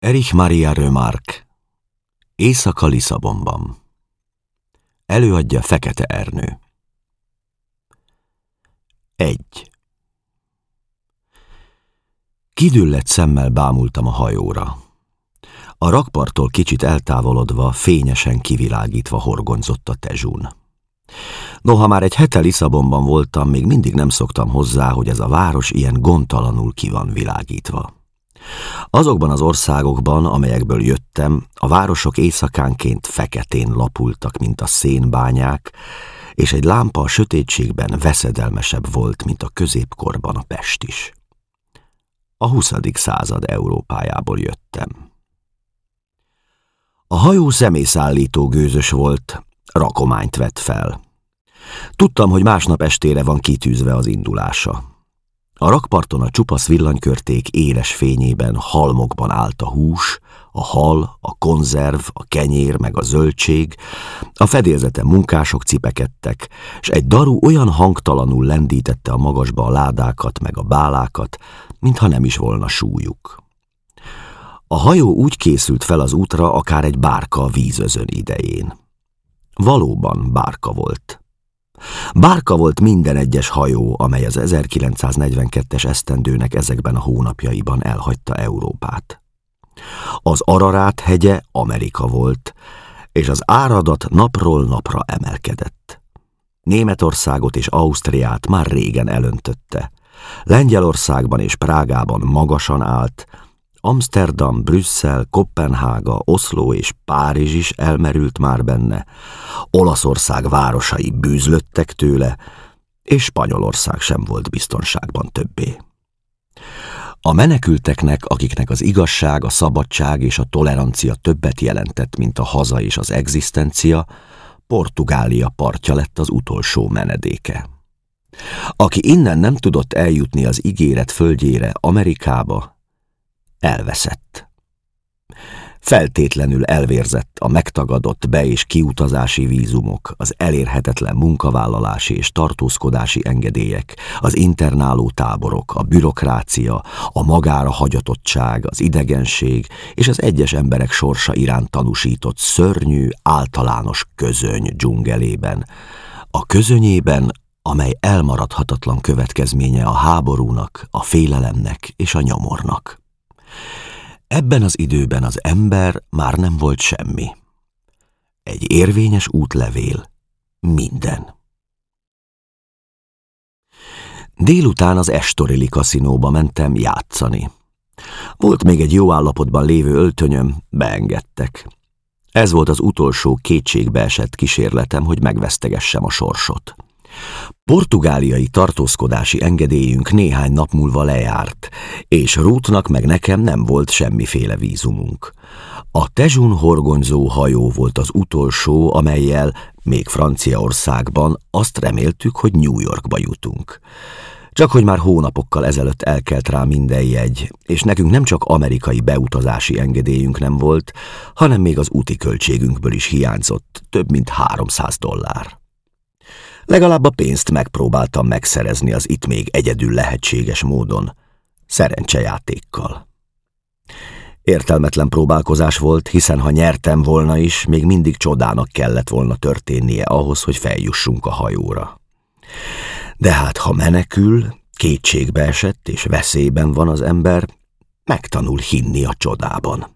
Erich Maria Remarque Éjszaka Lisszabonban Előadja Fekete Ernő Egy Kidüllett szemmel bámultam a hajóra. A rakparttól kicsit eltávolodva, fényesen kivilágítva horgonzott a tezsún. Noha már egy hete Lisszabonban voltam, még mindig nem szoktam hozzá, hogy ez a város ilyen gondtalanul ki van világítva. Azokban az országokban, amelyekből jöttem, a városok éjszakánként feketén lapultak, mint a szénbányák, és egy lámpa a sötétségben veszedelmesebb volt, mint a középkorban a Pest is. A 20. század Európájából jöttem. A hajó személyszállító gőzös volt, rakományt vett fel. Tudtam, hogy másnap estére van kitűzve az indulása. A rakparton a csupasz villanykörték éles fényében halmokban állt a hús, a hal, a konzerv, a kenyér meg a zöldség, a fedélzeten munkások cipekedtek, és egy daru olyan hangtalanul lendítette a magasba a ládákat meg a bálákat, mintha nem is volna súlyuk. A hajó úgy készült fel az útra, akár egy bárka a vízözön idején. Valóban bárka volt. Bárka volt minden egyes hajó, amely az 1942-es esztendőnek ezekben a hónapjaiban elhagyta Európát. Az Ararát hegye Amerika volt, és az áradat napról napra emelkedett. Németországot és Ausztriát már régen elöntötte. Lengyelországban és Prágában magasan állt, Amsterdam, Brüsszel, Kopenhága, Oszló és Párizs is elmerült már benne, Olaszország városai bűzlöttek tőle, és Spanyolország sem volt biztonságban többé. A menekülteknek, akiknek az igazság, a szabadság és a tolerancia többet jelentett, mint a haza és az egzisztencia, Portugália partja lett az utolsó menedéke. Aki innen nem tudott eljutni az ígéret földjére, Amerikába, elveszett. Feltétlenül elvérzett a megtagadott be- és kiutazási vízumok, az elérhetetlen munkavállalási és tartózkodási engedélyek, az internáló táborok, a bürokrácia, a magára hagyatottság, az idegenség és az egyes emberek sorsa iránt tanúsított szörnyű, általános közöny dzsungelében. A közönyében, amely elmaradhatatlan következménye a háborúnak, a félelemnek és a nyomornak. Ebben az időben az ember már nem volt semmi. Egy érvényes útlevél, minden. Délután az Estorili kaszinóba mentem játszani. Volt még egy jó állapotban lévő öltönyöm, beengedtek. Ez volt az utolsó kétségbeesett kísérletem, hogy megvesztegessem a sorsot. Portugáliai tartózkodási engedélyünk néhány nap múlva lejárt, és Rútnak meg nekem nem volt semmiféle vízumunk. A Tezsun horgonyzó hajó volt az utolsó, amelyel még Franciaországban azt reméltük, hogy New Yorkba jutunk. Csak hogy már hónapokkal ezelőtt elkelt rá minden jegy, és nekünk nem csak amerikai beutazási engedélyünk nem volt, hanem még az úti költségünkből is hiányzott több mint 300 dollár. Legalább a pénzt megpróbáltam megszerezni az itt még egyedül lehetséges módon, szerencsejátékkal. Értelmetlen próbálkozás volt, hiszen ha nyertem volna is, még mindig csodának kellett volna történnie ahhoz, hogy feljussunk a hajóra. De hát, ha menekül, kétségbe esett és veszélyben van az ember, megtanul hinni a csodában.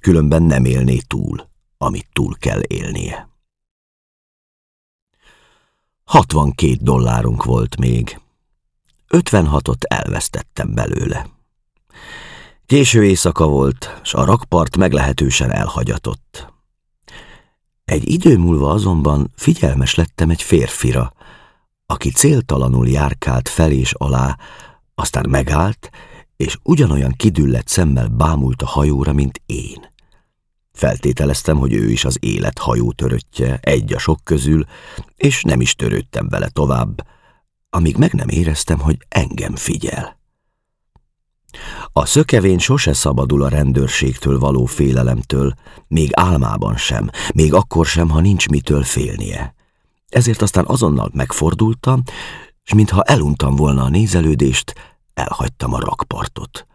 Különben nem élné túl, amit túl kell élnie. 62 dollárunk volt még. 56-ot elvesztettem belőle. Késő éjszaka volt, s a rakpart meglehetősen elhagyatott. Egy idő múlva azonban figyelmes lettem egy férfira, aki céltalanul járkált fel és alá, aztán megállt, és ugyanolyan kidüllett szemmel bámult a hajóra, mint én. Feltételeztem, hogy ő is az élet hajó töröttje, egy a sok közül, és nem is törődtem vele tovább, amíg meg nem éreztem, hogy engem figyel. A szökevén sose szabadul a rendőrségtől való félelemtől, még álmában sem, még akkor sem, ha nincs mitől félnie. Ezért aztán azonnal megfordultam, és mintha eluntam volna a nézelődést, elhagytam a rakpartot.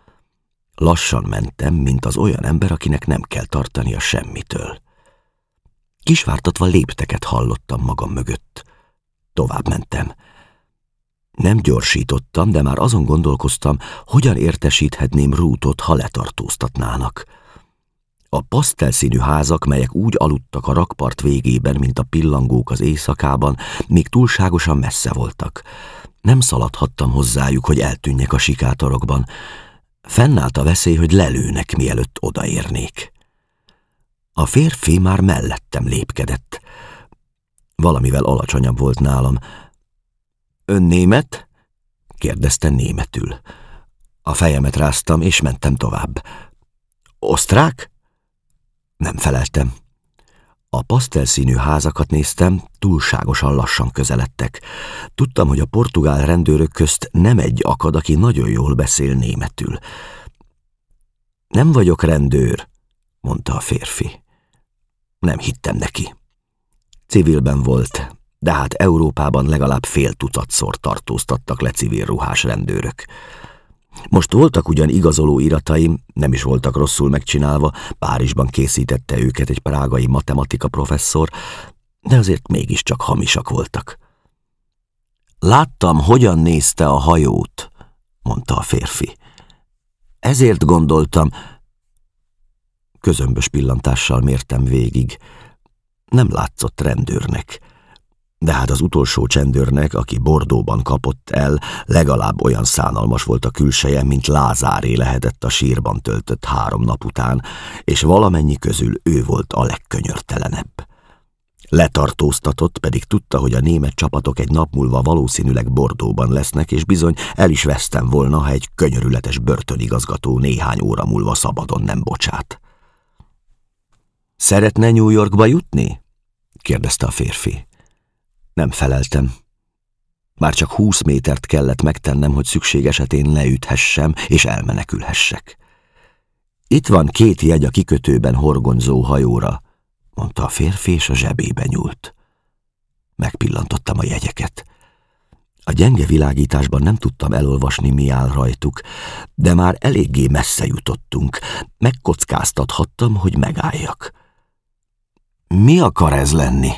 Lassan mentem, mint az olyan ember, akinek nem kell tartania semmitől. Kisvártatva lépteket hallottam magam mögött. Tovább mentem. Nem gyorsítottam, de már azon gondolkoztam, hogyan értesíthetném rútot, ha letartóztatnának. A pasztelszínű házak, melyek úgy aludtak a rakpart végében, mint a pillangók az éjszakában, még túlságosan messze voltak. Nem szaladhattam hozzájuk, hogy eltűnjek a sikátorokban. Fennállt a veszély, hogy lelőnek, mielőtt odaérnék. A férfi már mellettem lépkedett. Valamivel alacsonyabb volt nálam. Ön német? kérdezte németül. A fejemet ráztam, és mentem tovább. Osztrák? Nem feleltem. A pasztelszínű házakat néztem, túlságosan lassan közeledtek. Tudtam, hogy a portugál rendőrök közt nem egy akad, aki nagyon jól beszél németül. Nem vagyok rendőr, mondta a férfi. Nem hittem neki. Civilben volt, de hát Európában legalább fél tucatszor tartóztattak le civil ruhás rendőrök. Most voltak ugyan igazoló irataim, nem is voltak rosszul megcsinálva, Párizsban készítette őket egy prágai matematika professzor, de azért mégiscsak hamisak voltak. Láttam, hogyan nézte a hajót, mondta a férfi. Ezért gondoltam, közömbös pillantással mértem végig. Nem látszott rendőrnek de hát az utolsó csendőrnek, aki Bordóban kapott el, legalább olyan szánalmas volt a külseje, mint Lázáré lehetett a sírban töltött három nap után, és valamennyi közül ő volt a legkönyörtelenebb. Letartóztatott, pedig tudta, hogy a német csapatok egy nap múlva valószínűleg Bordóban lesznek, és bizony el is vesztem volna, ha egy könyörületes börtönigazgató néhány óra múlva szabadon nem bocsát. Szeretne New Yorkba jutni? kérdezte a férfi. Nem feleltem. Már csak húsz métert kellett megtennem, hogy szükség esetén leüthessem és elmenekülhessek. Itt van két jegy a kikötőben horgonzó hajóra, mondta a férfi, és a zsebébe nyúlt. Megpillantottam a jegyeket. A gyenge világításban nem tudtam elolvasni, mi áll rajtuk, de már eléggé messze jutottunk. Megkockáztathattam, hogy megálljak. Mi akar ez lenni?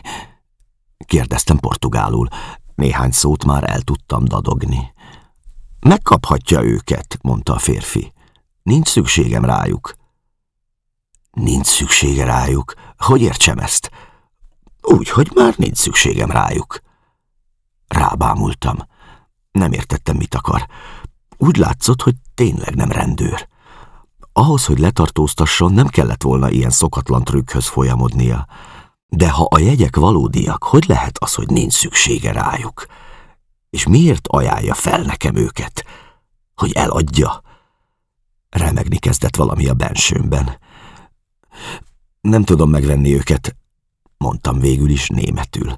Kérdeztem portugálul. Néhány szót már el tudtam dadogni. Megkaphatja őket, mondta a férfi. Nincs szükségem rájuk. Nincs szüksége rájuk. Hogy értsem ezt? Úgy, hogy már nincs szükségem rájuk. Rábámultam. Nem értettem, mit akar. Úgy látszott, hogy tényleg nem rendőr. Ahhoz, hogy letartóztasson, nem kellett volna ilyen szokatlan trükkhöz folyamodnia. De ha a jegyek valódiak, hogy lehet az, hogy nincs szüksége rájuk? És miért ajánlja fel nekem őket? Hogy eladja? Remegni kezdett valami a bensőmben. Nem tudom megvenni őket, mondtam végül is németül.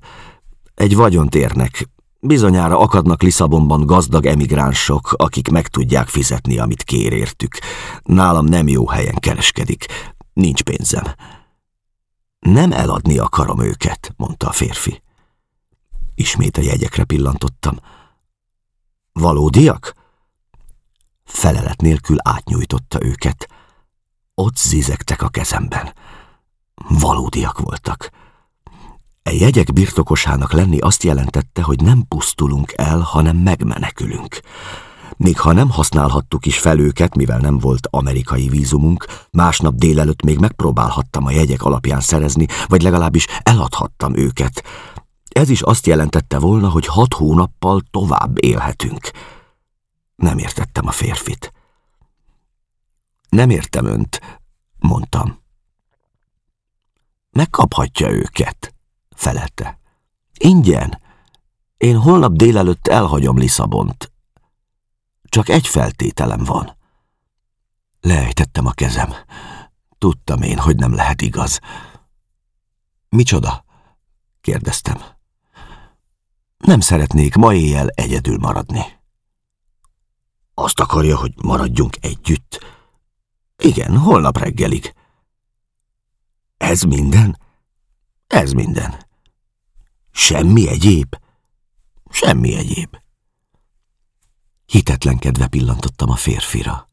Egy vagyont érnek. Bizonyára akadnak Lisszabonban gazdag emigránsok, akik meg tudják fizetni, amit kér értük. Nálam nem jó helyen kereskedik. Nincs pénzem. Nem eladni akarom őket, mondta a férfi. Ismét a jegyekre pillantottam. Valódiak? Felelet nélkül átnyújtotta őket. Ott zizegtek a kezemben. Valódiak voltak. E jegyek birtokosának lenni azt jelentette, hogy nem pusztulunk el, hanem megmenekülünk. Még ha nem használhattuk is fel őket, mivel nem volt amerikai vízumunk, másnap délelőtt még megpróbálhattam a jegyek alapján szerezni, vagy legalábbis eladhattam őket. Ez is azt jelentette volna, hogy hat hónappal tovább élhetünk. Nem értettem a férfit. Nem értem önt, mondtam. Megkaphatja őket, felelte. Ingyen. Én holnap délelőtt elhagyom Lisszabont. Csak egy feltételem van. Leejtettem a kezem. Tudtam én, hogy nem lehet igaz. Micsoda? kérdeztem. Nem szeretnék ma éjjel egyedül maradni. Azt akarja, hogy maradjunk együtt? Igen, holnap reggelig. Ez minden? Ez minden. Semmi egyéb? Semmi egyéb. Hitetlenkedve pillantottam a férfira.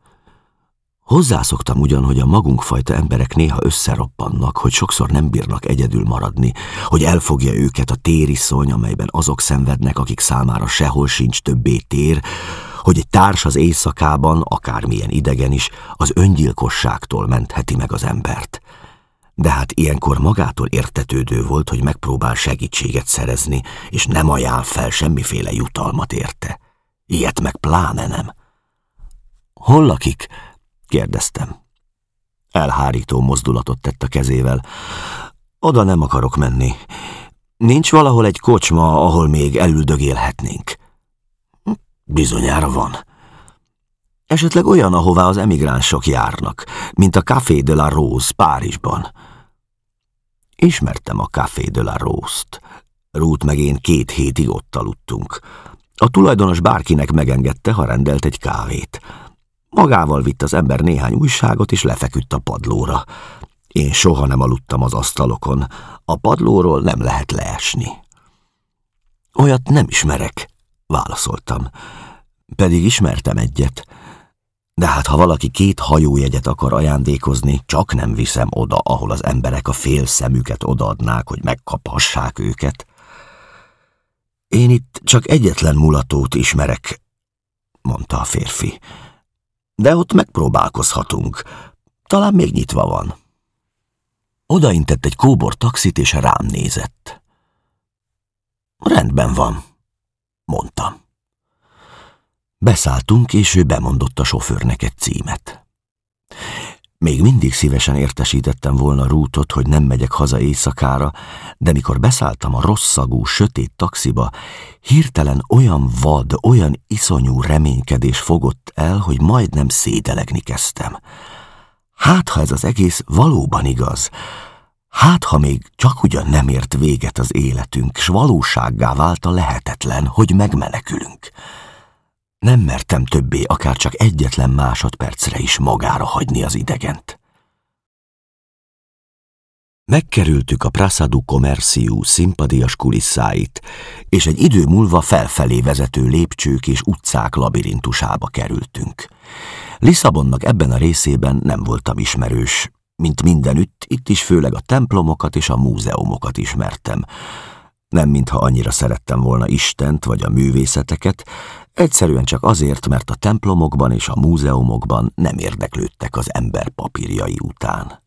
Hozzászoktam ugyan, hogy a magunkfajta emberek néha összeroppannak, hogy sokszor nem bírnak egyedül maradni, hogy elfogja őket a tériszony, amelyben azok szenvednek, akik számára sehol sincs többé tér, hogy egy társ az éjszakában, akármilyen idegen is, az öngyilkosságtól mentheti meg az embert. De hát ilyenkor magától értetődő volt, hogy megpróbál segítséget szerezni, és nem ajánl fel semmiféle jutalmat érte. Ilyet meg pláne nem. Hol lakik? kérdeztem. Elhárító mozdulatot tett a kezével. Oda nem akarok menni. Nincs valahol egy kocsma, ahol még elüldögélhetnénk. Bizonyára van. Esetleg olyan, ahová az emigránsok járnak, mint a Café de la Rose Párizsban. Ismertem a Café de la Rose-t. Ruth meg én két hétig ott aludtunk. A tulajdonos bárkinek megengedte, ha rendelt egy kávét. Magával vitt az ember néhány újságot, és lefeküdt a padlóra. Én soha nem aludtam az asztalokon. A padlóról nem lehet leesni. Olyat nem ismerek, válaszoltam. Pedig ismertem egyet. De hát ha valaki két hajójegyet akar ajándékozni, csak nem viszem oda, ahol az emberek a fél szemüket odaadnák, hogy megkaphassák őket. Én itt csak egyetlen mulatót ismerek, mondta a férfi. De ott megpróbálkozhatunk. Talán még nyitva van. Odaintett egy kóbor taxit, és rám nézett. Rendben van, mondtam. Beszálltunk, és ő bemondott a sofőrnek egy címet. Még mindig szívesen értesítettem volna Rútot, hogy nem megyek haza éjszakára, de mikor beszálltam a rosszagú, sötét taxiba, hirtelen olyan vad, olyan iszonyú reménykedés fogott el, hogy majdnem szédelegni kezdtem. Hát, ha ez az egész valóban igaz, hát, ha még csak ugyan nem ért véget az életünk, s valósággá vált a lehetetlen, hogy megmenekülünk. Nem mertem többé akár csak egyetlen másodpercre is magára hagyni az idegent. Megkerültük a Prasadu Commerciu szimpadias kulisszáit, és egy idő múlva felfelé vezető lépcsők és utcák labirintusába kerültünk. Lisszabonnak ebben a részében nem voltam ismerős, mint mindenütt, itt is főleg a templomokat és a múzeumokat ismertem. Nem mintha annyira szerettem volna Istent vagy a művészeteket, Egyszerűen csak azért, mert a templomokban és a múzeumokban nem érdeklődtek az ember papírjai után.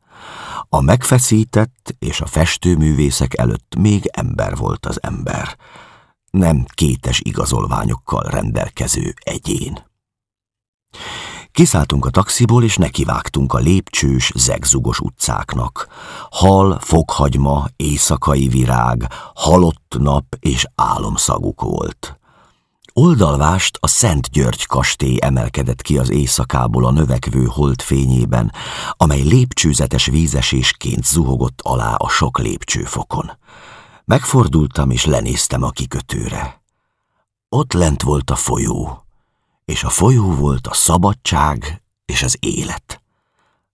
A megfeszített és a festőművészek előtt még ember volt az ember, nem kétes igazolványokkal rendelkező egyén. Kiszálltunk a taxiból, és nekivágtunk a lépcsős, zegzugos utcáknak. Hal, fokhagyma, éjszakai virág, halott nap és álomszaguk volt. Oldalvást a Szent György kastély emelkedett ki az éjszakából a növekvő holdfényében, amely lépcsőzetes vízesésként zuhogott alá a sok lépcsőfokon. Megfordultam és lenéztem a kikötőre. Ott lent volt a folyó, és a folyó volt a szabadság és az élet.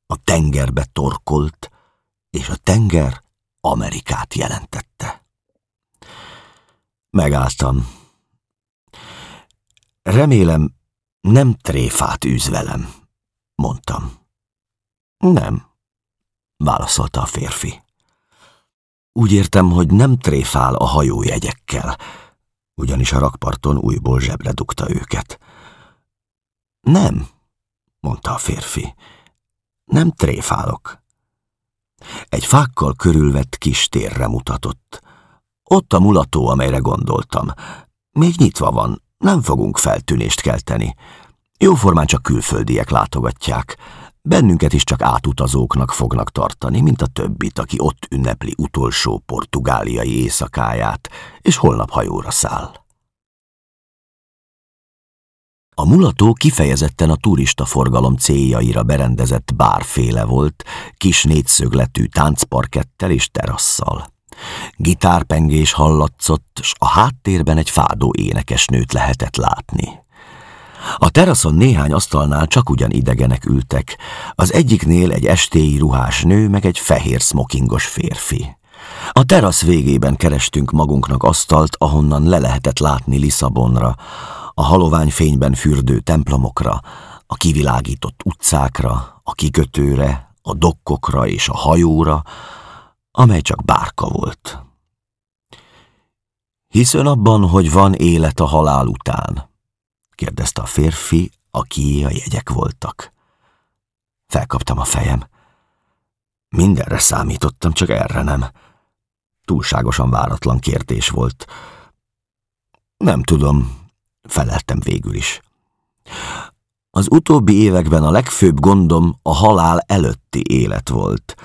A tengerbe torkolt, és a tenger Amerikát jelentette. Megálltam Remélem, nem tréfát űz velem, mondtam. Nem, válaszolta a férfi. Úgy értem, hogy nem tréfál a hajójegyekkel, ugyanis a rakparton újból zsebre dugta őket. Nem, mondta a férfi, nem tréfálok. Egy fákkal körülvett kis térre mutatott. Ott a mulató, amelyre gondoltam. Még nyitva van, nem fogunk feltűnést kelteni. Jóformán csak külföldiek látogatják. Bennünket is csak átutazóknak fognak tartani, mint a többit, aki ott ünnepli utolsó portugáliai éjszakáját, és holnap hajóra száll. A mulató kifejezetten a turista forgalom céljaira berendezett bárféle volt, kis négyszögletű táncparkettel és terasszal. Gitárpengés hallatszott, s a háttérben egy fádó énekesnőt lehetett látni. A teraszon néhány asztalnál csak ugyan idegenek ültek, az egyiknél egy estéi ruhás nő, meg egy fehér smokingos férfi. A terasz végében kerestünk magunknak asztalt, ahonnan le lehetett látni Lisszabonra, a halovány fényben fürdő templomokra, a kivilágított utcákra, a kikötőre, a dokkokra és a hajóra, amely csak bárka volt. Hiszön abban, hogy van élet a halál után? kérdezte a férfi, aki a jegyek voltak. Felkaptam a fejem. Mindenre számítottam, csak erre nem. Túlságosan váratlan kérdés volt. Nem tudom, feleltem végül is. Az utóbbi években a legfőbb gondom a halál előtti élet volt,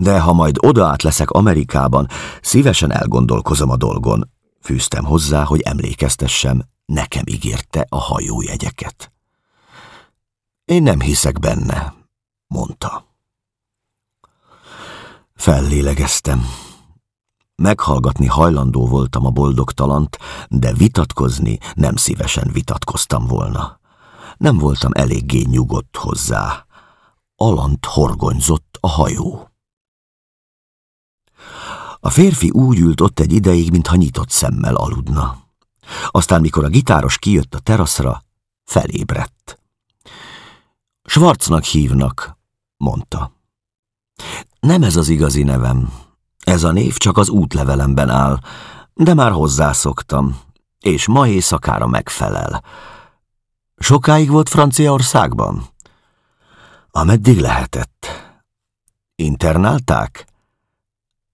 de ha majd odaát leszek Amerikában, szívesen elgondolkozom a dolgon. Fűztem hozzá, hogy emlékeztessem, nekem ígérte a hajójegyeket. Én nem hiszek benne, mondta. Fellélegeztem. Meghallgatni hajlandó voltam a boldogtalant, de vitatkozni nem szívesen vitatkoztam volna. Nem voltam eléggé nyugodt hozzá. Alant horgonyzott a hajó. A férfi úgy ült ott egy ideig, mintha nyitott szemmel aludna. Aztán, mikor a gitáros kijött a teraszra, felébredt. Schwarznak hívnak, mondta. Nem ez az igazi nevem. Ez a név csak az útlevelemben áll, de már hozzászoktam, és ma éjszakára megfelel. Sokáig volt Franciaországban? Ameddig lehetett. Internálták?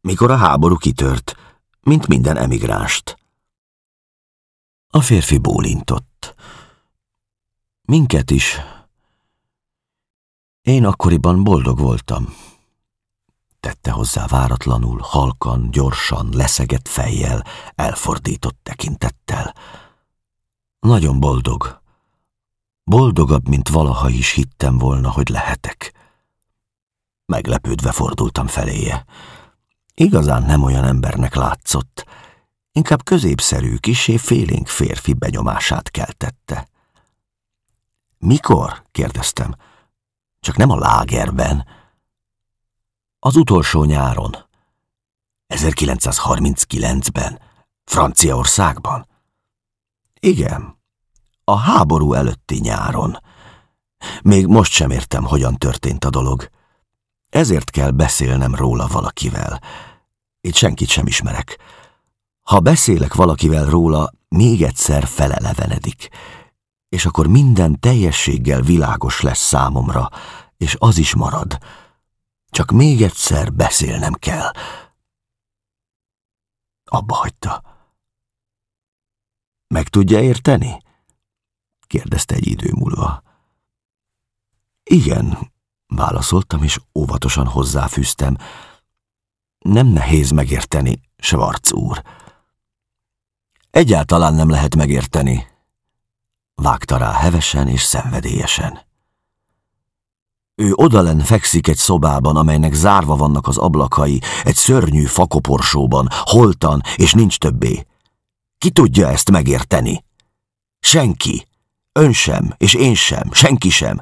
Mikor a háború kitört, mint minden emigránst. A férfi bólintott. Minket is. Én akkoriban boldog voltam. Tette hozzá váratlanul, halkan, gyorsan, leszegett fejjel, elfordított tekintettel. Nagyon boldog. Boldogabb, mint valaha is hittem volna, hogy lehetek. Meglepődve fordultam feléje. Igazán nem olyan embernek látszott, inkább középszerű, kisé félénk férfi benyomását keltette. Mikor? kérdeztem. Csak nem a lágerben. Az utolsó nyáron. 1939-ben. Franciaországban. Igen, a háború előtti nyáron. Még most sem értem, hogyan történt a dolog. Ezért kell beszélnem róla valakivel. Itt senkit sem ismerek. Ha beszélek valakivel róla, még egyszer felelevenedik, és akkor minden teljességgel világos lesz számomra, és az is marad. Csak még egyszer beszélnem kell. Abba hagyta. Meg tudja érteni? kérdezte egy idő múlva. Igen, válaszoltam, és óvatosan hozzáfűztem. Nem nehéz megérteni, Schwarz úr. Egyáltalán nem lehet megérteni. Vágta rá hevesen és szenvedélyesen. Ő odalen fekszik egy szobában, amelynek zárva vannak az ablakai, egy szörnyű fakoporsóban, holtan, és nincs többé. Ki tudja ezt megérteni? Senki. Ön sem, és én sem, senki sem.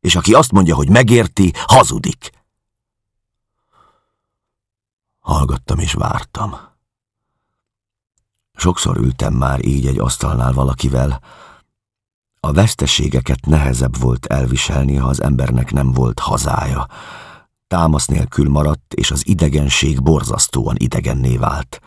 És aki azt mondja, hogy megérti, hazudik. Hallgattam és vártam. Sokszor ültem már így egy asztalnál valakivel. A veszteségeket nehezebb volt elviselni, ha az embernek nem volt hazája. Támasz nélkül maradt, és az idegenség borzasztóan idegenné vált.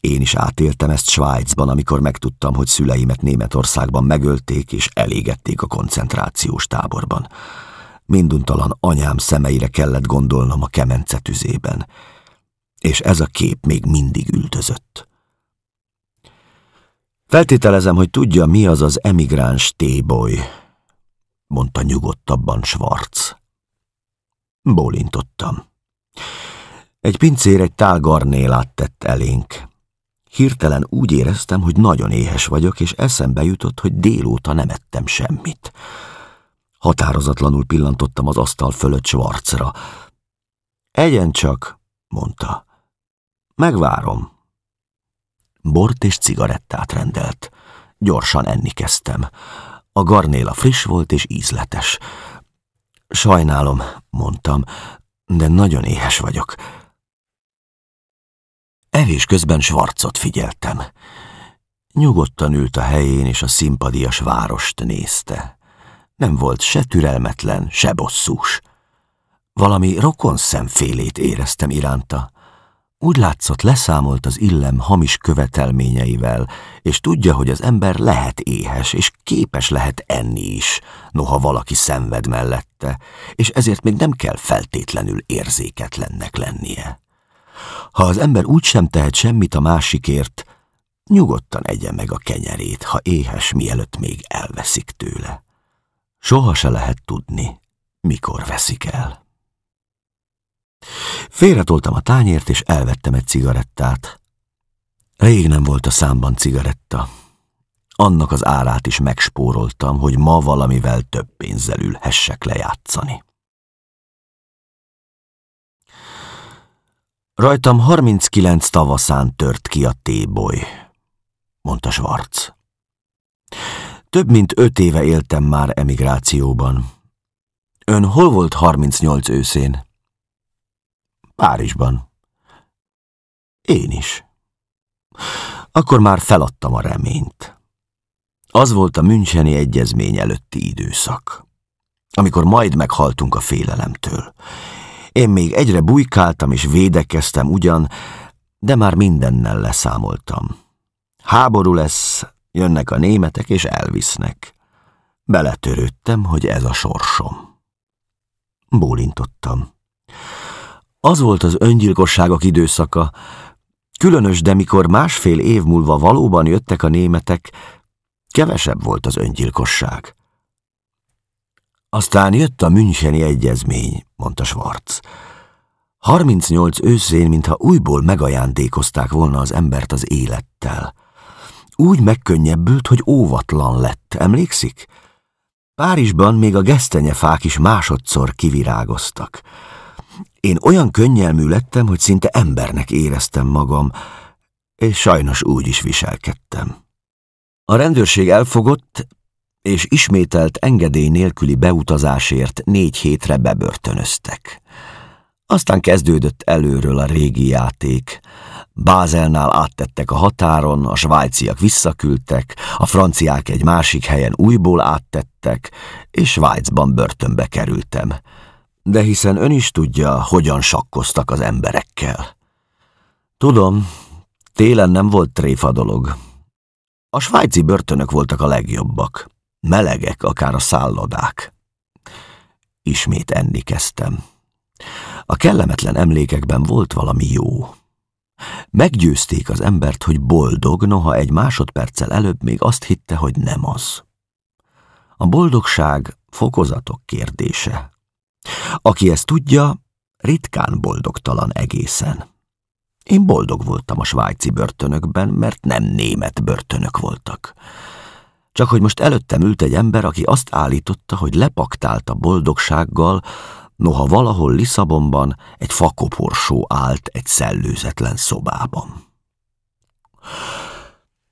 Én is átéltem ezt Svájcban, amikor megtudtam, hogy szüleimet Németországban megölték és elégették a koncentrációs táborban. Minduntalan anyám szemeire kellett gondolnom a kemence tüzében, és ez a kép még mindig üldözött. Feltételezem, hogy tudja, mi az az emigráns téboly, mondta nyugodtabban Schwarz. Bólintottam. Egy pincér egy tál garnélát tett elénk. Hirtelen úgy éreztem, hogy nagyon éhes vagyok, és eszembe jutott, hogy délóta nem ettem semmit. Határozatlanul pillantottam az asztal fölött Schwarzra. Egyen csak, mondta. Megvárom. Bort és cigarettát rendelt. Gyorsan enni kezdtem. A garnéla friss volt és ízletes. Sajnálom, mondtam, de nagyon éhes vagyok. Evés közben Schwarzot figyeltem. Nyugodtan ült a helyén, és a szimpadias várost nézte. Nem volt se türelmetlen, se bosszús. Valami rokon szemfélét éreztem iránta. Úgy látszott, leszámolt az illem hamis követelményeivel, és tudja, hogy az ember lehet éhes, és képes lehet enni is, noha valaki szenved mellette, és ezért még nem kell feltétlenül érzéketlennek lennie. Ha az ember úgy sem tehet semmit a másikért, nyugodtan egye meg a kenyerét, ha éhes, mielőtt még elveszik tőle. Soha se lehet tudni, mikor veszik el. Félretoltam a tányért, és elvettem egy cigarettát. Rég nem volt a számban cigaretta. Annak az árát is megspóroltam, hogy ma valamivel több pénzzel ülhessek lejátszani. Rajtam 39 tavaszán tört ki a téboly, mondta Schwarz. Több mint öt éve éltem már emigrációban. Ön hol volt 38 őszén? Párizsban. Én is. Akkor már feladtam a reményt. Az volt a Müncheni egyezmény előtti időszak, amikor majd meghaltunk a félelemtől. Én még egyre bujkáltam és védekeztem ugyan, de már mindennel leszámoltam. Háború lesz, jönnek a németek és elvisznek. Beletörődtem, hogy ez a sorsom. Bólintottam. Az volt az öngyilkosságok időszaka, különös, de mikor másfél év múlva valóban jöttek a németek, kevesebb volt az öngyilkosság. Aztán jött a Müncheni egyezmény, mondta Schwarz. 38 őszén, mintha újból megajándékozták volna az embert az élettel. Úgy megkönnyebbült, hogy óvatlan lett, emlékszik? Párizsban még a gesztenyefák is másodszor kivirágoztak. Én olyan könnyelmű lettem, hogy szinte embernek éreztem magam, és sajnos úgy is viselkedtem. A rendőrség elfogott, és ismételt engedély nélküli beutazásért négy hétre bebörtönöztek. Aztán kezdődött előről a régi játék. Bázelnál áttettek a határon, a svájciak visszaküldtek, a franciák egy másik helyen újból áttettek, és Svájcban börtönbe kerültem de hiszen ön is tudja, hogyan sakkoztak az emberekkel. Tudom, télen nem volt tréfa dolog. A svájci börtönök voltak a legjobbak. Melegek, akár a szállodák. Ismét enni kezdtem. A kellemetlen emlékekben volt valami jó. Meggyőzték az embert, hogy boldog, noha egy másodperccel előbb még azt hitte, hogy nem az. A boldogság fokozatok kérdése. Aki ezt tudja, ritkán boldogtalan egészen. Én boldog voltam a svájci börtönökben, mert nem német börtönök voltak. Csak hogy most előttem ült egy ember, aki azt állította, hogy lepaktált a boldogsággal, noha valahol Lisszabonban egy fakoporsó állt egy szellőzetlen szobában.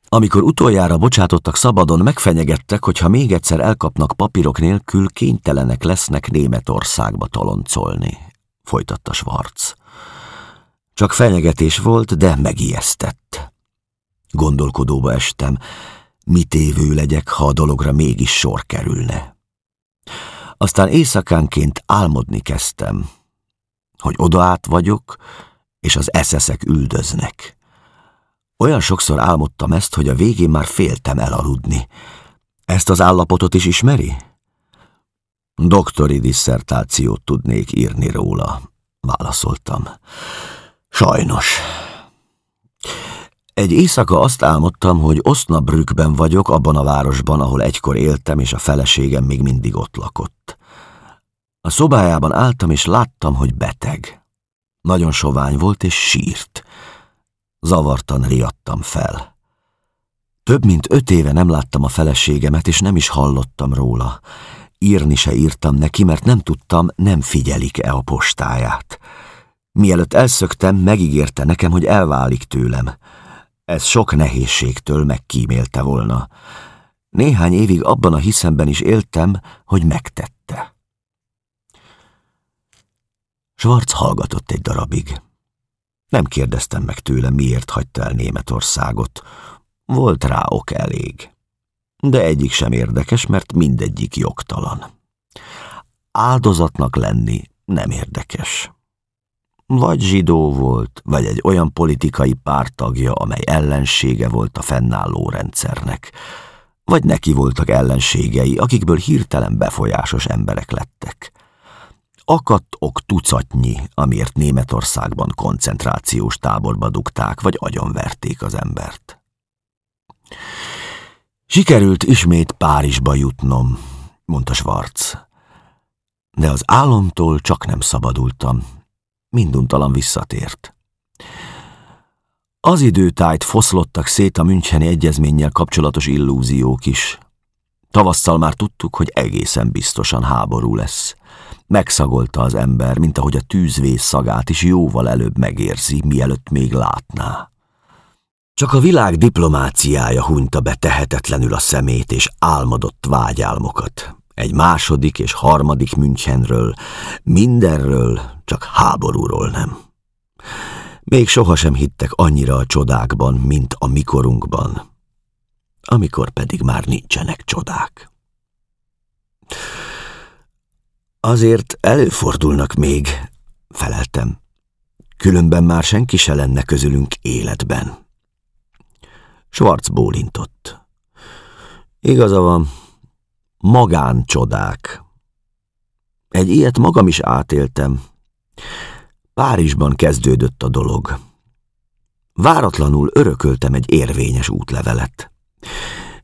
Amikor utoljára bocsátottak szabadon, megfenyegettek, hogy ha még egyszer elkapnak papírok nélkül, kénytelenek lesznek Németországba toloncolni, folytatta Schwarz. Csak fenyegetés volt, de megijesztett. Gondolkodóba estem, mit évő legyek, ha a dologra mégis sor kerülne. Aztán éjszakánként álmodni kezdtem, hogy odaát vagyok, és az eszeszek üldöznek. Olyan sokszor álmodtam ezt, hogy a végén már féltem elaludni. Ezt az állapotot is ismeri? Doktori disszertációt tudnék írni róla, válaszoltam. Sajnos. Egy éjszaka azt álmodtam, hogy Osnabrückben vagyok, abban a városban, ahol egykor éltem, és a feleségem még mindig ott lakott. A szobájában álltam, és láttam, hogy beteg. Nagyon sovány volt, és sírt. Zavartan riadtam fel. Több mint öt éve nem láttam a feleségemet, és nem is hallottam róla. Írni se írtam neki, mert nem tudtam, nem figyelik-e a postáját. Mielőtt elszöktem, megígérte nekem, hogy elválik tőlem. Ez sok nehézségtől megkímélte volna. Néhány évig abban a hiszemben is éltem, hogy megtette. Schwarz hallgatott egy darabig. Nem kérdeztem meg tőle, miért hagyta el Németországot. Volt rá ok elég. de egyik sem érdekes, mert mindegyik jogtalan. Áldozatnak lenni nem érdekes. Vagy zsidó volt, vagy egy olyan politikai pártagja, amely ellensége volt a fennálló rendszernek, vagy neki voltak ellenségei, akikből hirtelen befolyásos emberek lettek. Akadt ok tucatnyi, amiért Németországban koncentrációs táborba dugták, vagy agyonverték az embert. Sikerült ismét Párizsba jutnom, mondta Schwarz. De az álomtól csak nem szabadultam. Minduntalan visszatért. Az időtájt foszlottak szét a Müncheni egyezménnyel kapcsolatos illúziók is. Tavasszal már tudtuk, hogy egészen biztosan háború lesz. Megszagolta az ember, mint ahogy a tűzvész szagát is jóval előbb megérzi, mielőtt még látná. Csak a világ diplomáciája hunyta be tehetetlenül a szemét és álmodott vágyálmokat. Egy második és harmadik Münchenről, mindenről, csak háborúról nem. Még sohasem hittek annyira a csodákban, mint a mikorunkban, amikor pedig már nincsenek csodák. Azért előfordulnak még, feleltem. Különben már senki se lenne közülünk életben. Schwarz bólintott. Igaza van, magáncsodák. Egy ilyet magam is átéltem. Párizsban kezdődött a dolog. Váratlanul örököltem egy érvényes útlevelet.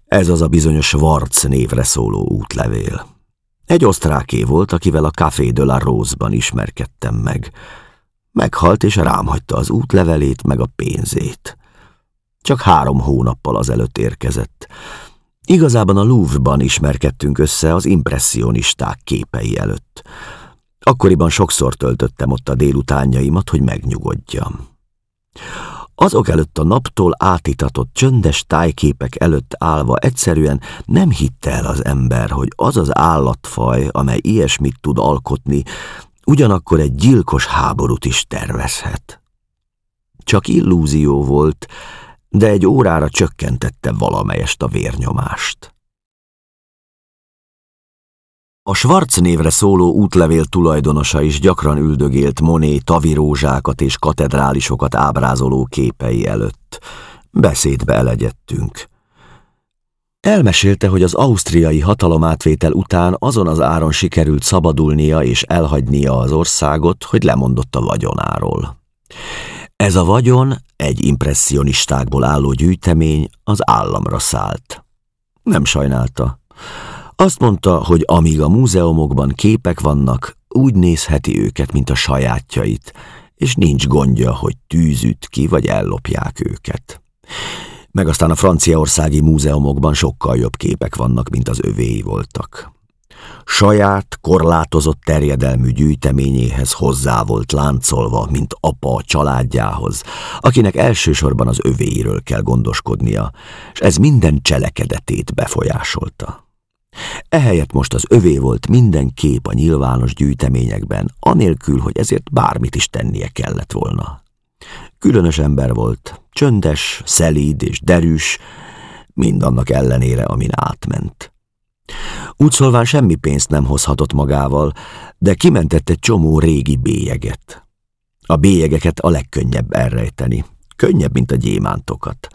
Ez az a bizonyos Schwarz névre szóló útlevél. Egy osztráké volt, akivel a Café de la Rose-ban ismerkedtem meg. Meghalt és rám hagyta az útlevelét meg a pénzét. Csak három hónappal azelőtt érkezett. Igazában a Louvre-ban ismerkedtünk össze az impressionisták képei előtt. Akkoriban sokszor töltöttem ott a délutánjaimat, hogy megnyugodjam. Azok előtt a naptól átitatott csöndes tájképek előtt állva egyszerűen nem hitte el az ember, hogy az az állatfaj, amely ilyesmit tud alkotni, ugyanakkor egy gyilkos háborút is tervezhet. Csak illúzió volt, de egy órára csökkentette valamelyest a vérnyomást. A Schwarz névre szóló útlevél tulajdonosa is gyakran üldögélt Moné tavirózsákat és katedrálisokat ábrázoló képei előtt. Beszédbe elegyedtünk. Elmesélte, hogy az ausztriai hatalomátvétel után azon az áron sikerült szabadulnia és elhagynia az országot, hogy lemondott a vagyonáról. Ez a vagyon, egy impressionistákból álló gyűjtemény az államra szállt. Nem sajnálta. Azt mondta, hogy amíg a múzeumokban képek vannak, úgy nézheti őket, mint a sajátjait, és nincs gondja, hogy tűzüt ki, vagy ellopják őket. Meg aztán a franciaországi múzeumokban sokkal jobb képek vannak, mint az övéi voltak. Saját, korlátozott terjedelmű gyűjteményéhez hozzá volt láncolva, mint apa a családjához, akinek elsősorban az övéiről kell gondoskodnia, és ez minden cselekedetét befolyásolta. Ehelyett most az övé volt minden kép a nyilvános gyűjteményekben, anélkül, hogy ezért bármit is tennie kellett volna. Különös ember volt, csöndes, szelíd és derűs, mindannak ellenére, amin átment. Úgy szólván semmi pénzt nem hozhatott magával, de kimentett egy csomó régi bélyeget. A bélyegeket a legkönnyebb elrejteni. Könnyebb, mint a gyémántokat.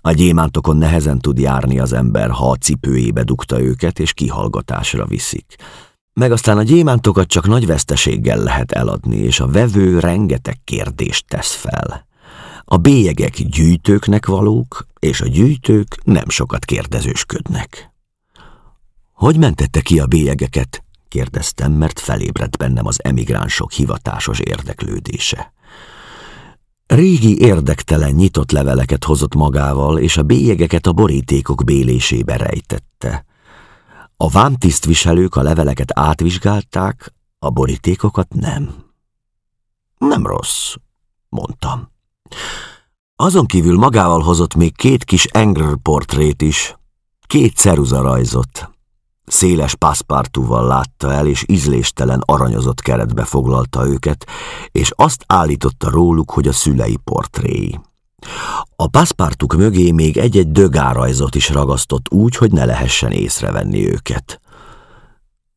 A gyémántokon nehezen tud járni az ember, ha a cipőjébe dugta őket, és kihallgatásra viszik. Meg aztán a gyémántokat csak nagy veszteséggel lehet eladni, és a vevő rengeteg kérdést tesz fel. A bélyegek gyűjtőknek valók, és a gyűjtők nem sokat kérdezősködnek. Hogy mentette ki a bélyegeket? kérdeztem, mert felébredt bennem az emigránsok hivatásos érdeklődése. Régi érdektelen nyitott leveleket hozott magával, és a bélyegeket a borítékok bélésébe rejtette. A vámtisztviselők a leveleket átvizsgálták, a borítékokat nem. Nem rossz, mondtam. Azon kívül magával hozott még két kis Engler portrét is, két ceruza rajzot. Széles pászpártúval látta el, és ízléstelen aranyozott keretbe foglalta őket, és azt állította róluk, hogy a szülei portréi. A paszpártuk mögé még egy-egy dögárajzot is ragasztott úgy, hogy ne lehessen észrevenni őket.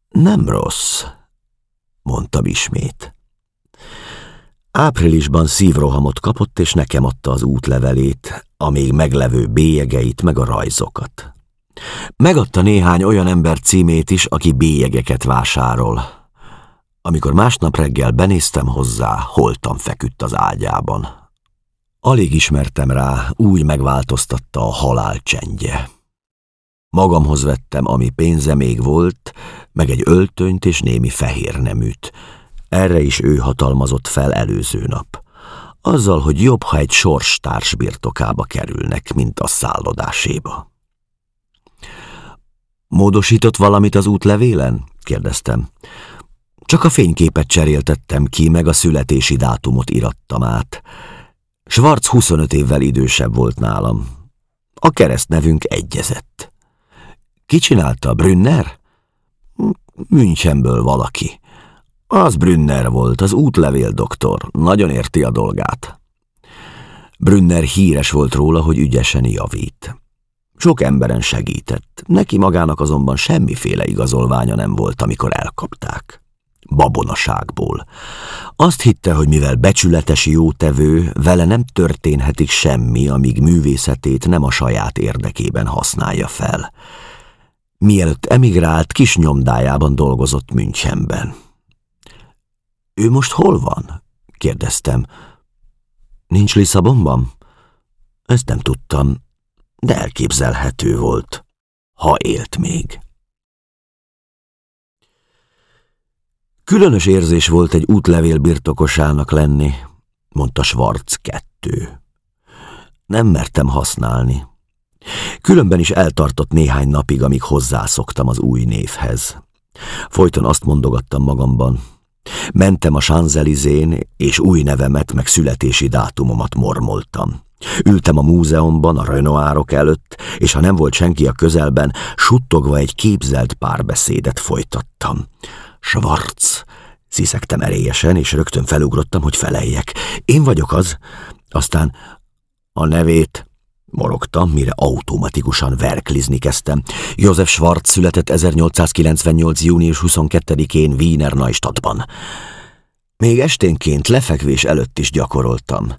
Nem rossz, mondtam ismét. Áprilisban szívrohamot kapott, és nekem adta az útlevelét, a még meglevő bélyegeit, meg a rajzokat. Megadta néhány olyan ember címét is, aki bélyegeket vásárol. Amikor másnap reggel benéztem hozzá, holtam feküdt az ágyában. Alig ismertem rá, úgy megváltoztatta a halál csendje. Magamhoz vettem, ami pénze még volt, meg egy öltönyt és némi fehér neműt. Erre is ő hatalmazott fel előző nap. Azzal, hogy jobb, ha egy sorstárs birtokába kerülnek, mint a szállodáséba. Módosított valamit az útlevélen? kérdeztem. Csak a fényképet cseréltettem ki, meg a születési dátumot irattam át. Schwarz 25 évvel idősebb volt nálam. A keresztnevünk egyezett. Ki csinálta? Brünner? Münchenből valaki. Az Brünner volt, az útlevél doktor. Nagyon érti a dolgát. Brünner híres volt róla, hogy ügyesen javít. Sok emberen segített, neki magának azonban semmiféle igazolványa nem volt, amikor elkapták. Babonaságból. Azt hitte, hogy mivel becsületes jótevő, vele nem történhetik semmi, amíg művészetét nem a saját érdekében használja fel. Mielőtt emigrált, kis nyomdájában dolgozott Münchenben. Ő most hol van? kérdeztem. Nincs Lisszabonban? Ezt nem tudtam, de elképzelhető volt, ha élt még. Különös érzés volt egy útlevél birtokosának lenni, mondta Schwarz kettő. Nem mertem használni. Különben is eltartott néhány napig, amíg hozzászoktam az új névhez. Folyton azt mondogattam magamban. Mentem a Sanzelizén, és új nevemet meg születési dátumomat mormoltam. Ültem a múzeumban, a Renoárok előtt, és ha nem volt senki a közelben, suttogva egy képzelt párbeszédet folytattam. Schwarz! Sziszegtem erélyesen, és rögtön felugrottam, hogy feleljek. Én vagyok az. Aztán a nevét morogtam, mire automatikusan verklizni kezdtem. József Schwarz született 1898. június 22-én Wiener Neustadtban. Még esténként lefekvés előtt is gyakoroltam.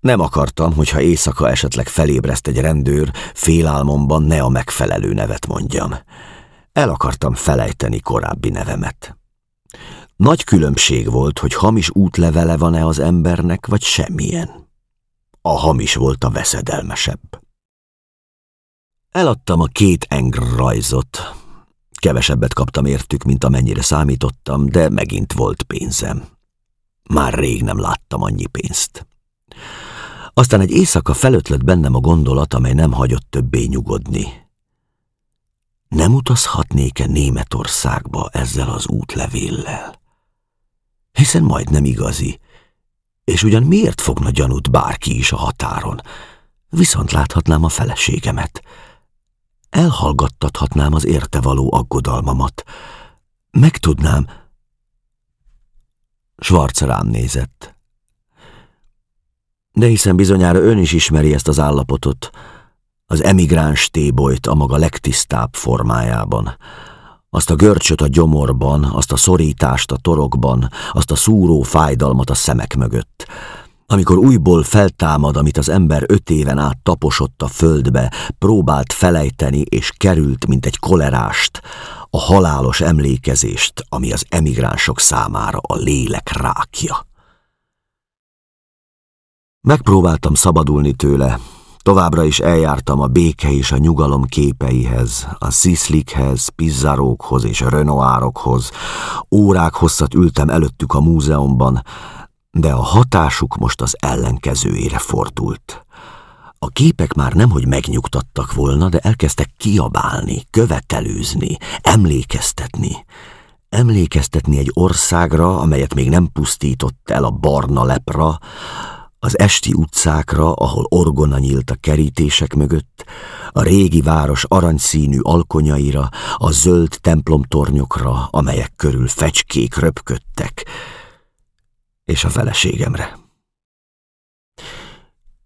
Nem akartam, hogyha éjszaka esetleg felébreszt egy rendőr, félálmomban ne a megfelelő nevet mondjam. El akartam felejteni korábbi nevemet. Nagy különbség volt, hogy hamis útlevele van-e az embernek, vagy semmilyen. A hamis volt a veszedelmesebb. Eladtam a két engr rajzot. Kevesebbet kaptam értük, mint amennyire számítottam, de megint volt pénzem. Már rég nem láttam annyi pénzt. Aztán egy éjszaka felötlött bennem a gondolat, amely nem hagyott többé nyugodni. Nem utazhatnék-e Németországba ezzel az útlevéllel? Hiszen majdnem igazi. És ugyan miért fogna gyanút bárki is a határon? Viszont láthatnám a feleségemet. Elhallgattathatnám az érte való aggodalmamat. Megtudnám. Schwarz rám nézett. De hiszen bizonyára ön is ismeri ezt az állapotot, az emigráns tébolyt a maga legtisztább formájában. Azt a görcsöt a gyomorban, azt a szorítást a torokban, azt a szúró fájdalmat a szemek mögött. Amikor újból feltámad, amit az ember öt éven át taposott a földbe, próbált felejteni és került, mint egy kolerást, a halálos emlékezést, ami az emigránsok számára a lélek rákja. Megpróbáltam szabadulni tőle, továbbra is eljártam a béke és a nyugalom képeihez, a Sziszlikhez, Pizzarókhoz és a Renoárokhoz, órák hosszat ültem előttük a múzeumban, de a hatásuk most az ellenkezőjére fordult. A képek már nemhogy megnyugtattak volna, de elkezdtek kiabálni, követelőzni, emlékeztetni. Emlékeztetni egy országra, amelyet még nem pusztított el a barna lepra, az esti utcákra, ahol orgona nyílt a kerítések mögött, a régi város aranyszínű alkonyaira, a zöld templomtornyokra, amelyek körül fecskék röpködtek, és a feleségemre.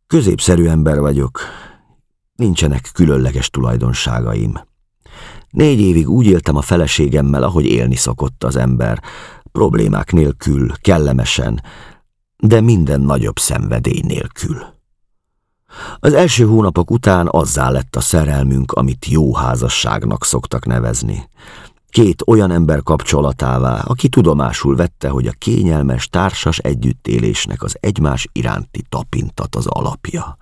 Középszerű ember vagyok, nincsenek különleges tulajdonságaim. Négy évig úgy éltem a feleségemmel, ahogy élni szokott az ember, problémák nélkül, kellemesen, de minden nagyobb szenvedély nélkül. Az első hónapok után azzá lett a szerelmünk, amit jó házasságnak szoktak nevezni. Két olyan ember kapcsolatává, aki tudomásul vette, hogy a kényelmes társas együttélésnek az egymás iránti tapintat az alapja.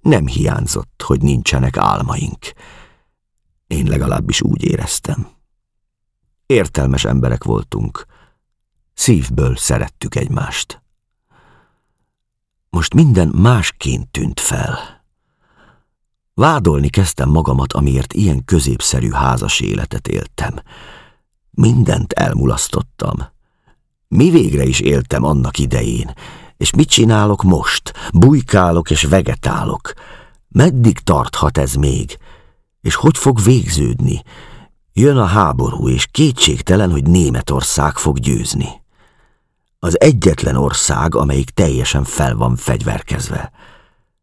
Nem hiányzott, hogy nincsenek álmaink. Én legalábbis úgy éreztem. Értelmes emberek voltunk. Szívből szerettük egymást. Most minden másként tűnt fel. Vádolni kezdtem magamat, amiért ilyen középszerű házas életet éltem. Mindent elmulasztottam. Mi végre is éltem annak idején, és mit csinálok most? Bujkálok és vegetálok. Meddig tarthat ez még? És hogy fog végződni? Jön a háború, és kétségtelen, hogy Németország fog győzni. Az egyetlen ország, amelyik teljesen fel van fegyverkezve.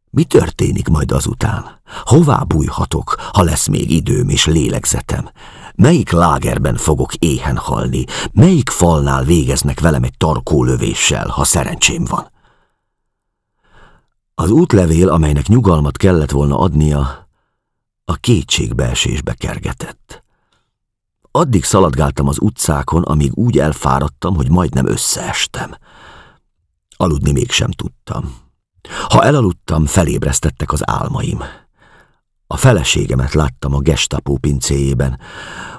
Mi történik majd azután? Hová bújhatok, ha lesz még időm és lélegzetem? Melyik lágerben fogok éhen halni? Melyik falnál végeznek velem egy tarkólövéssel, ha szerencsém van? Az útlevél, amelynek nyugalmat kellett volna adnia, a kétségbeesésbe kergetett. Addig szaladgáltam az utcákon, amíg úgy elfáradtam, hogy majdnem összeestem. Aludni mégsem tudtam. Ha elaludtam, felébresztettek az álmaim. A feleségemet láttam a gestapó pincéjében.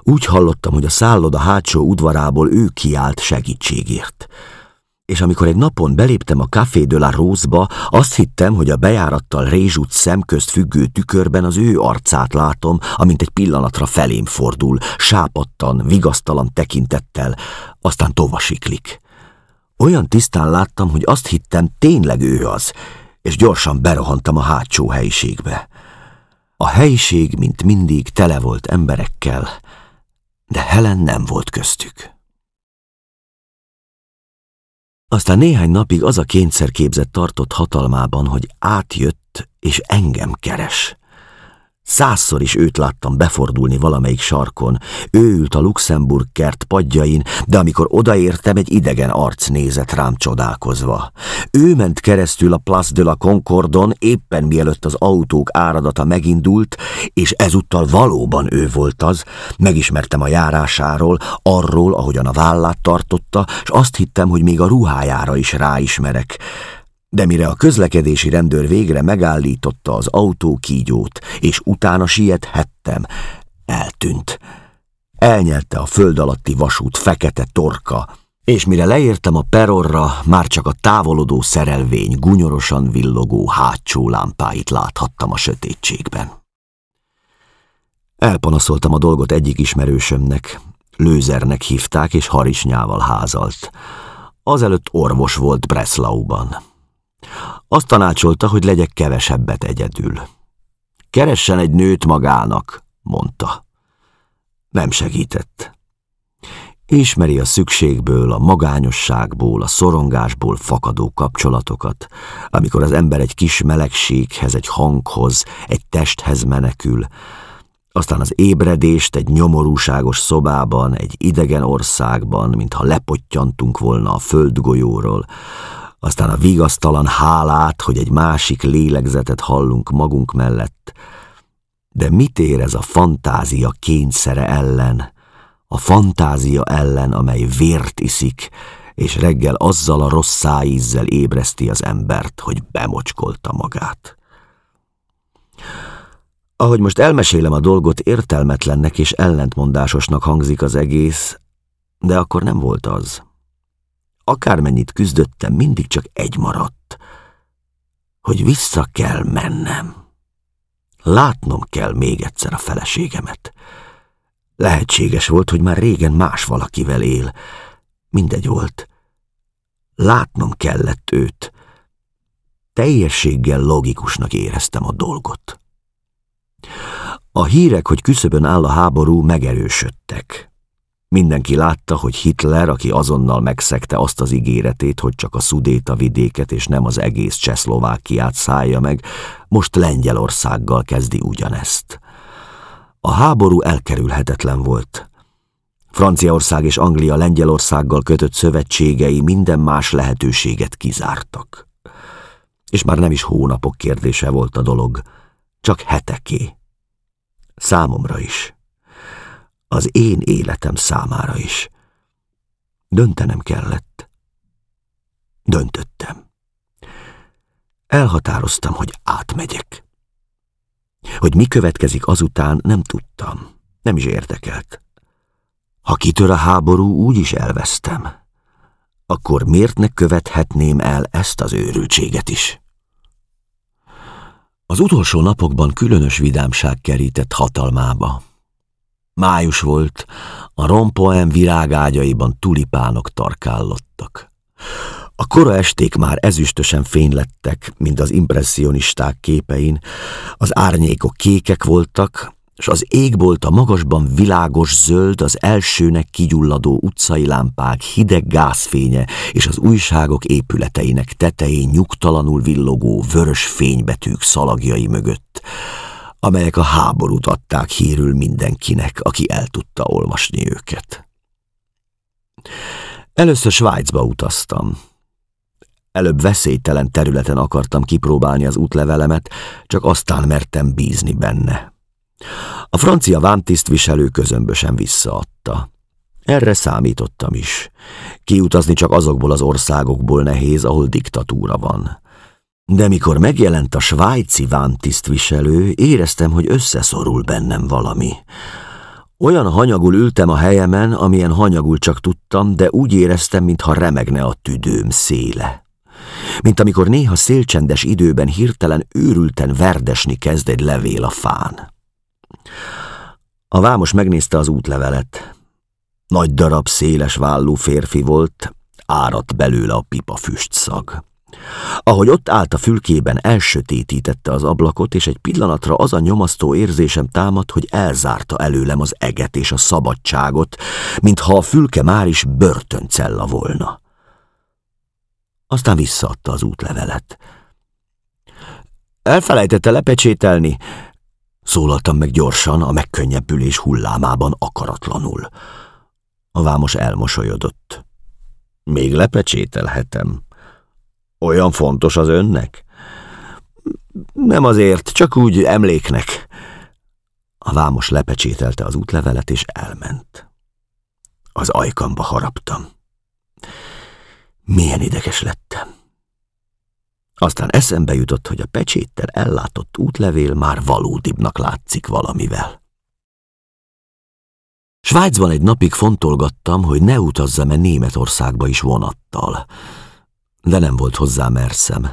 Úgy hallottam, hogy a szálloda hátsó udvarából ő kiált segítségért. És amikor egy napon beléptem a Café de la Rose-ba, azt hittem, hogy a bejárattal rézsút szemközt függő tükörben az ő arcát látom, amint egy pillanatra felém fordul, sápattan, vigasztalan tekintettel, aztán tovasiklik. Olyan tisztán láttam, hogy azt hittem, tényleg ő az, és gyorsan berohantam a hátsó helyiségbe. A helyiség, mint mindig, tele volt emberekkel, de Helen nem volt köztük. Aztán néhány napig az a kényszerképzet tartott hatalmában, hogy átjött és engem keres. Százszor is őt láttam befordulni valamelyik sarkon. Ő ült a Luxemburg kert padjain, de amikor odaértem, egy idegen arc nézett rám csodálkozva. Ő ment keresztül a Place de la Concordon éppen mielőtt az autók áradata megindult, és ezúttal valóban ő volt az. Megismertem a járásáról, arról, ahogyan a vállát tartotta, és azt hittem, hogy még a ruhájára is ráismerek de mire a közlekedési rendőr végre megállította az autókígyót, és utána siethettem, eltűnt. Elnyelte a föld alatti vasút fekete torka, és mire leértem a perorra, már csak a távolodó szerelvény gunyorosan villogó hátsó lámpáit láthattam a sötétségben. Elpanaszoltam a dolgot egyik ismerősömnek, lőzernek hívták, és harisnyával házalt. Azelőtt orvos volt Breslauban. Azt tanácsolta, hogy legyek kevesebbet egyedül. Keressen egy nőt magának, mondta. Nem segített. Ismeri a szükségből, a magányosságból, a szorongásból fakadó kapcsolatokat, amikor az ember egy kis melegséghez, egy hanghoz, egy testhez menekül, aztán az ébredést egy nyomorúságos szobában, egy idegen országban, mintha lepottyantunk volna a földgolyóról, aztán a vigasztalan hálát, hogy egy másik lélegzetet hallunk magunk mellett. De mit ér ez a fantázia kényszere ellen, a fantázia ellen, amely vért iszik, és reggel azzal a rossz szájízzel ébreszti az embert, hogy bemocskolta magát. Ahogy most elmesélem a dolgot, értelmetlennek és ellentmondásosnak hangzik az egész, de akkor nem volt az. Akármennyit küzdöttem, mindig csak egy maradt, hogy vissza kell mennem. Látnom kell még egyszer a feleségemet. Lehetséges volt, hogy már régen más valakivel él. Mindegy volt. Látnom kellett őt. Teljességgel logikusnak éreztem a dolgot. A hírek, hogy küszöbön áll a háború, megerősödtek. Mindenki látta, hogy Hitler, aki azonnal megszegte azt az ígéretét, hogy csak a Szudéta vidéket és nem az egész Csehszlovákiát szállja meg, most Lengyelországgal kezdi ugyanezt. A háború elkerülhetetlen volt. Franciaország és Anglia Lengyelországgal kötött szövetségei minden más lehetőséget kizártak. És már nem is hónapok kérdése volt a dolog, csak heteké. Számomra is az én életem számára is. Döntenem kellett. Döntöttem. Elhatároztam, hogy átmegyek. Hogy mi következik azután, nem tudtam. Nem is érdekelt. Ha kitör a háború, úgy is elvesztem. Akkor miért ne követhetném el ezt az őrültséget is? Az utolsó napokban különös vidámság kerített hatalmába. Május volt, a rompoem virágágyaiban tulipánok tarkállottak. A kora esték már ezüstösen fénylettek, mint az impressionisták képein, az árnyékok kékek voltak, és az égbolt a magasban világos zöld, az elsőnek kigyulladó utcai lámpák hideg gázfénye és az újságok épületeinek tetején nyugtalanul villogó vörös fénybetűk szalagjai mögött amelyek a háborút adták hírül mindenkinek, aki el tudta olvasni őket. Először Svájcba utaztam. Előbb veszélytelen területen akartam kipróbálni az útlevelemet, csak aztán mertem bízni benne. A francia vámtisztviselő közömbösen visszaadta. Erre számítottam is. Kiutazni csak azokból az országokból nehéz, ahol diktatúra van. De mikor megjelent a svájci vámtisztviselő, éreztem, hogy összeszorul bennem valami. Olyan hanyagul ültem a helyemen, amilyen hanyagul csak tudtam, de úgy éreztem, mintha remegne a tüdőm széle. Mint amikor néha szélcsendes időben hirtelen őrülten verdesni kezd egy levél a fán. A vámos megnézte az útlevelet. Nagy darab, széles vállú férfi volt, áradt belőle a pipafüst szag. Ahogy ott állt a fülkében, elsötétítette az ablakot, és egy pillanatra az a nyomasztó érzésem támad, hogy elzárta előlem az eget és a szabadságot, mintha a fülke már is börtöncella volna. Aztán visszaadta az útlevelet. Elfelejtette lepecsételni, szólaltam meg gyorsan, a megkönnyebbülés hullámában akaratlanul. A vámos elmosolyodott. Még lepecsételhetem. Olyan fontos az önnek? Nem azért, csak úgy emléknek. A vámos lepecsételte az útlevelet, és elment. Az ajkamba haraptam. Milyen ideges lettem. Aztán eszembe jutott, hogy a pecséttel ellátott útlevél már valódibbnak látszik valamivel. Svájcban egy napig fontolgattam, hogy ne utazzam-e Németországba is vonattal de nem volt hozzá merszem.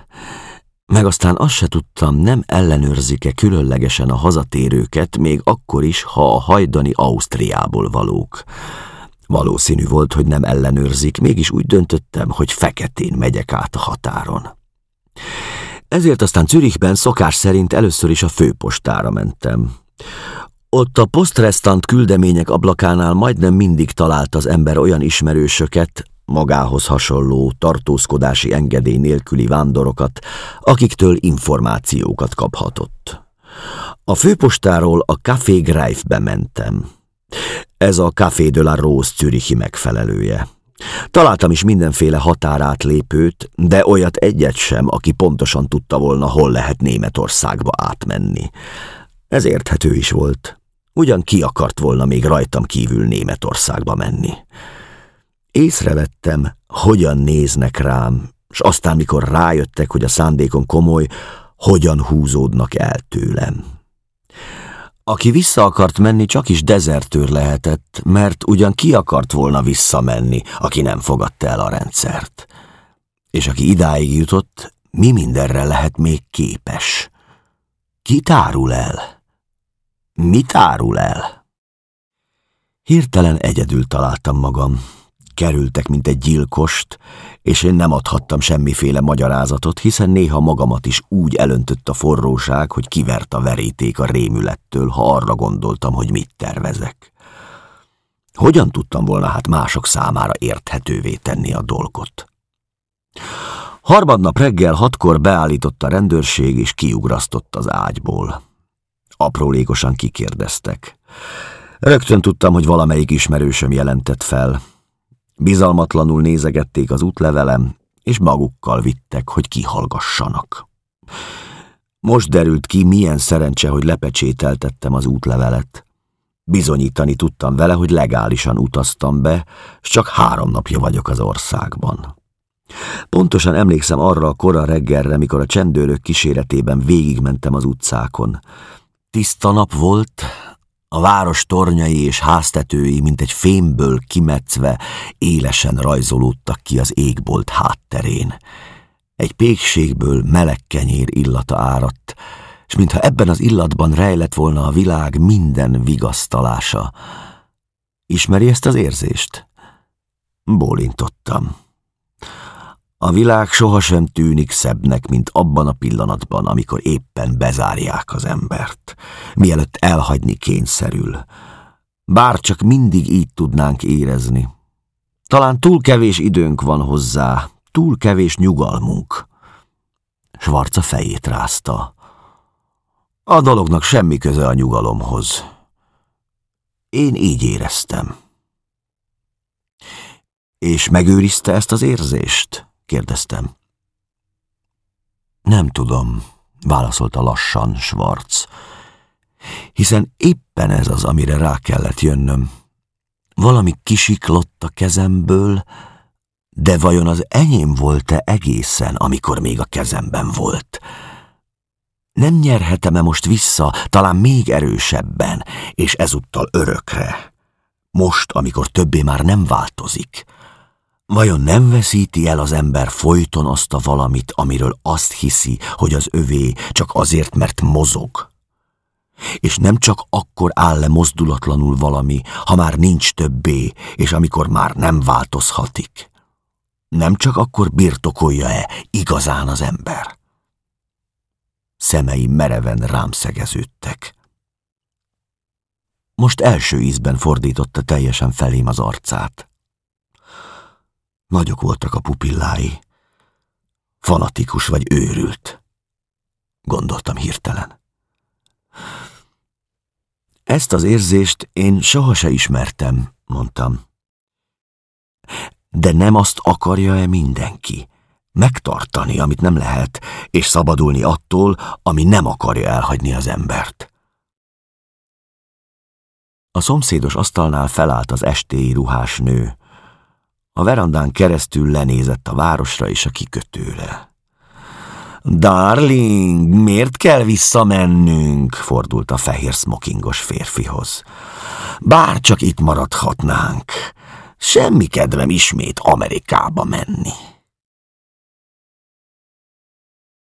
Meg aztán azt se tudtam, nem ellenőrzik-e különlegesen a hazatérőket, még akkor is, ha a hajdani Ausztriából valók. Valószínű volt, hogy nem ellenőrzik, mégis úgy döntöttem, hogy feketén megyek át a határon. Ezért aztán Zürichben szokás szerint először is a főpostára mentem. Ott a posztrestant küldemények ablakánál majdnem mindig talált az ember olyan ismerősöket, magához hasonló tartózkodási engedély nélküli vándorokat, akiktől információkat kaphatott. A főpostáról a Café Greifbe mentem. Ez a Café de la Rose Zürichi megfelelője. Találtam is mindenféle határátlépőt, de olyat egyet sem, aki pontosan tudta volna, hol lehet Németországba átmenni. Ez érthető is volt. Ugyan ki akart volna még rajtam kívül Németországba menni. Észrevettem, hogyan néznek rám, és aztán, mikor rájöttek, hogy a szándékom komoly, hogyan húzódnak el tőlem. Aki vissza akart menni, csak is dezertőr lehetett, mert ugyan ki akart volna visszamenni, aki nem fogadta el a rendszert. És aki idáig jutott, mi mindenre lehet még képes? Ki tárul el? Mi tárul el? Hirtelen egyedül találtam magam kerültek, mint egy gyilkost, és én nem adhattam semmiféle magyarázatot, hiszen néha magamat is úgy elöntött a forróság, hogy kivert a veríték a rémülettől, ha arra gondoltam, hogy mit tervezek. Hogyan tudtam volna hát mások számára érthetővé tenni a dolgot? Harmadnap reggel hatkor beállított a rendőrség, és kiugrasztott az ágyból. Aprólékosan kikérdeztek. Rögtön tudtam, hogy valamelyik ismerősöm jelentett fel. Bizalmatlanul nézegették az útlevelem, és magukkal vittek, hogy kihallgassanak. Most derült ki, milyen szerencse, hogy lepecsételtettem az útlevelet. Bizonyítani tudtam vele, hogy legálisan utaztam be, és csak három napja vagyok az országban. Pontosan emlékszem arra a kora reggelre, mikor a csendőrök kíséretében végigmentem az utcákon. Tiszta nap volt, a város tornyai és háztetői, mint egy fémből kimetszve, élesen rajzolódtak ki az égbolt hátterén. Egy pékségből meleg kenyér illata áradt, és mintha ebben az illatban rejlett volna a világ minden vigasztalása. Ismeri ezt az érzést? Bólintottam. A világ sohasem tűnik szebbnek, mint abban a pillanatban, amikor éppen bezárják az embert, mielőtt elhagyni kényszerül. Bár csak mindig így tudnánk érezni. Talán túl kevés időnk van hozzá, túl kevés nyugalmunk. Svarca fejét rázta. A dolognak semmi köze a nyugalomhoz. Én így éreztem. És megőrizte ezt az érzést? Kérdeztem. Nem tudom, válaszolta lassan Schwarz, hiszen éppen ez az, amire rá kellett jönnöm. Valami kisiklott a kezemből, de vajon az enyém volt-e egészen, amikor még a kezemben volt? Nem nyerhetem-e most vissza, talán még erősebben, és ezúttal örökre? Most, amikor többé már nem változik, Vajon nem veszíti el az ember folyton azt a valamit, amiről azt hiszi, hogy az övé csak azért, mert mozog? És nem csak akkor áll le mozdulatlanul valami, ha már nincs többé, és amikor már nem változhatik. Nem csak akkor birtokolja-e igazán az ember? Szemei mereven rám szegeződtek. Most első ízben fordította teljesen felém az arcát. Nagyok voltak a pupillái. Fanatikus vagy őrült, gondoltam hirtelen. Ezt az érzést én soha se ismertem, mondtam. De nem azt akarja-e mindenki? Megtartani, amit nem lehet, és szabadulni attól, ami nem akarja elhagyni az embert. A szomszédos asztalnál felállt az estéi ruhás nő. A verandán keresztül lenézett a városra és a kikötőre. Darling, miért kell visszamennünk? fordult a fehér smokingos férfihoz. Bár csak itt maradhatnánk. Semmi kedvem ismét Amerikába menni.